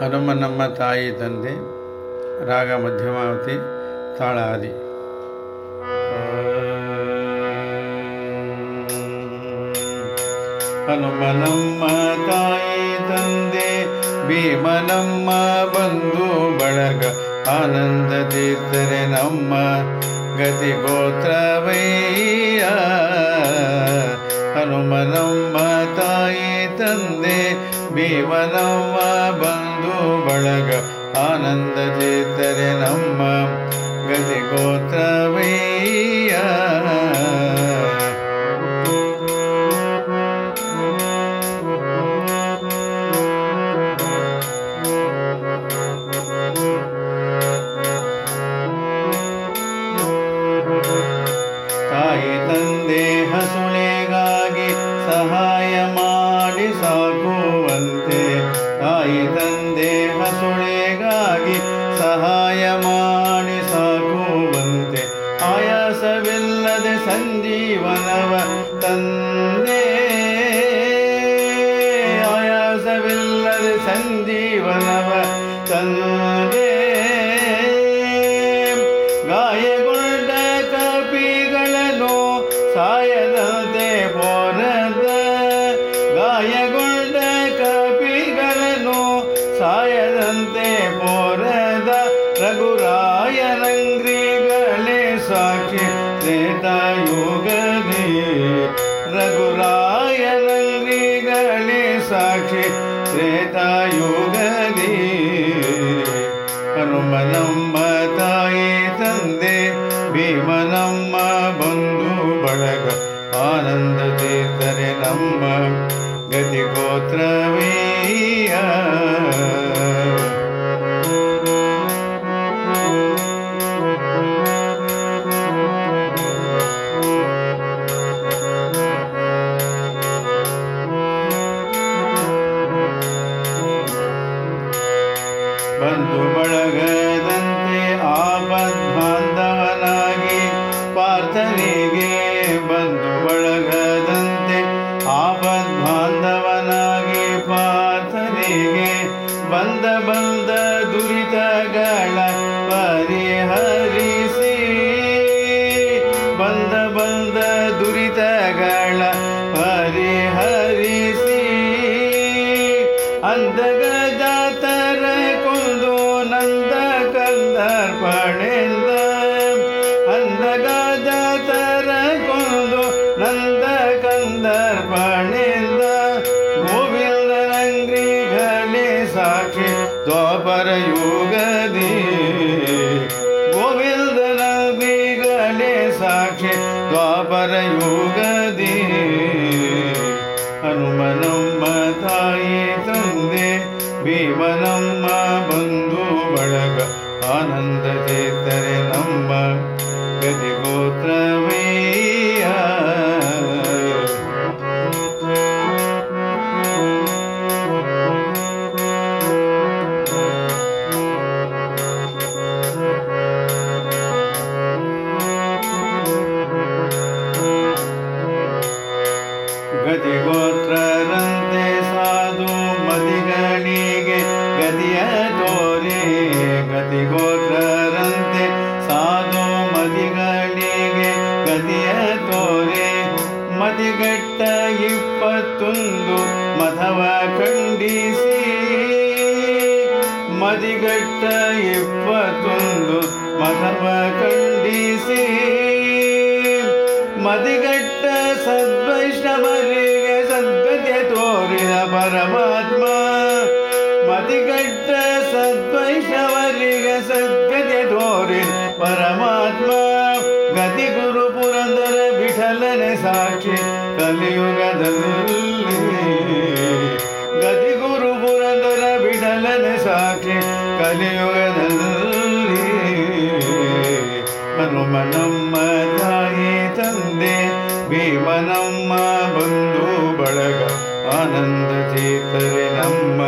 ಹನುಮ ನಮ್ಮ ತಾಯಿ ತಂದೆ, ರಾಗ ಮಧ್ಯಮಾವತಿ ತಾಳ ಆದಿ ಹನುಮ ತಾಯಿ ತಂದೆ ಭೀಮನಮ್ಮ ಬಂಧು ಬಳಗ, ಆನಂದ ತೀರ್ಥರೆ ನಮ್ಮ ಗತಿ ಗೋತ್ರವಯ್ಯ ಹನುಮ ನಮ್ಮ ತಾಯಿ ತಂದೆ ಭೀಮ ನಮ್ಮ ಬಂಧು ಬಳಗ ಆನಂದ ಚೇತರೆ ನಮ್ಮ ಗತಿ ಗೋತ್ರವಯ್ಯ ತಾಯಿ ತಂದೆ ಹಸುಳೆಗಾಗಿ ಸಹಾಯ ಮಾಡಿ ಸಾಕುವಂತೆ ತಾಯಿ ತಂದೆ ಹಸುಳೆಗಾಗಿ ಸಹಾಯ ಮಾಡಿ ಸಾಕುವಂತೆ. ಆಯಾಸವಿಲ್ಲದೆ ಸಂಜೀವನವ ತಂದೆ. ಆಯಾಸವಿಲ್ಲದೆ ಸಂಜೀವನವ ತಂದೆ. ಸಾಕ್ಷಿ ತ್ರೇತಾಯುಗದಿ ರಘುರಾಯನಂಗ್ರಿಗಳೇ ಸಾಕ್ಷಿ ತ್ರೇತಾಯುಗದಿ ಹನುಮ ನಮ್ಮ ತಾಯಿ ತಂದೆ, ಭೀಮನಮ್ಮ ಬಂಧು ಬಳಗ ಆನಂದ ತೀರ್ಥರೆ ನಮ್ಮ ಗತಿ ಗೋತ್ರವೀಯ ಬಂಧು ಬಳಗದಂತೆ ಆಪದ್ಬಾಂಧವನಾಗಿ ಕಂದರ್ಪಣೆಂದ ಗೋವಿಂದರಂಗ್ರಿಗಳೇ ಸಾಕ್ಷಿ ದ್ವಾಪರ ಯುಗದಿ. ಗೋವಿಂದರಂಗ್ರಿಗಳೇ ಸಾಕ್ಷಿ ದ್ವಾಪರ ಯುಗದಿ. ಹನುಮನಮ್ಮ ತಾಯಿ ತಂದೆ ಭೀಮನಮ್ಮ ಬಂಧು ಬಳಗ, ಆನಂದ ಚೇತರೆ ನಮ್ಮ ಗತಿಯ ತೋರೆ ಗತಿಗೋತ್ರರಂತೆ ಸಾಧು ಮದಿಗಳಿಗೆ ಗತಿಯ ತೋರೆ. ಮದಿಗಟ್ಟ ಇಪ್ಪತ್ತೊಂದು ಮಧವ ಖಂಡಿಸಿ. ಮದಿಗಟ್ಟ ಇಪ್ಪತ್ತೊಂದು ಮಧವ ಖಂಡಿಸಿ. ಮದಿಗಟ್ಟ ಸದ್ವೈಷ್ಣವರಿಗೆ ಸದ್ಗತಿಯ ತೋರಿದ ಪರಮಾತ್ಮ ಮದಿಗಟ್ಟ ಸದ್ವೈಷ್ಣವರಿಗೆ ಸದ್ಗತಿ ತೋರಿ ಪರಮಾತ್ಮ, ಗತಿ ಗುರು ಪುರಂದರ ವಿಠಲನೆ ಸಾಕ್ಷಿ ಕಲಿಯುಗದಲ್ಲಿ. ಗತಿ ಗುರು ಪುರಂದರ ವಿಠಲನೆ ಸಾಕ್ಷಿ ಕಲಿಯುಗದಲ್ಲಿ. ಹನುಮ ನಮ್ಮ ತಾಯಿ ತಂದೆ ಭೀಮನಮ್ಮ ಬಂಧು ಬಳಗ, ಆನಂದ ಚೇತರೆ ನಮ್ಮ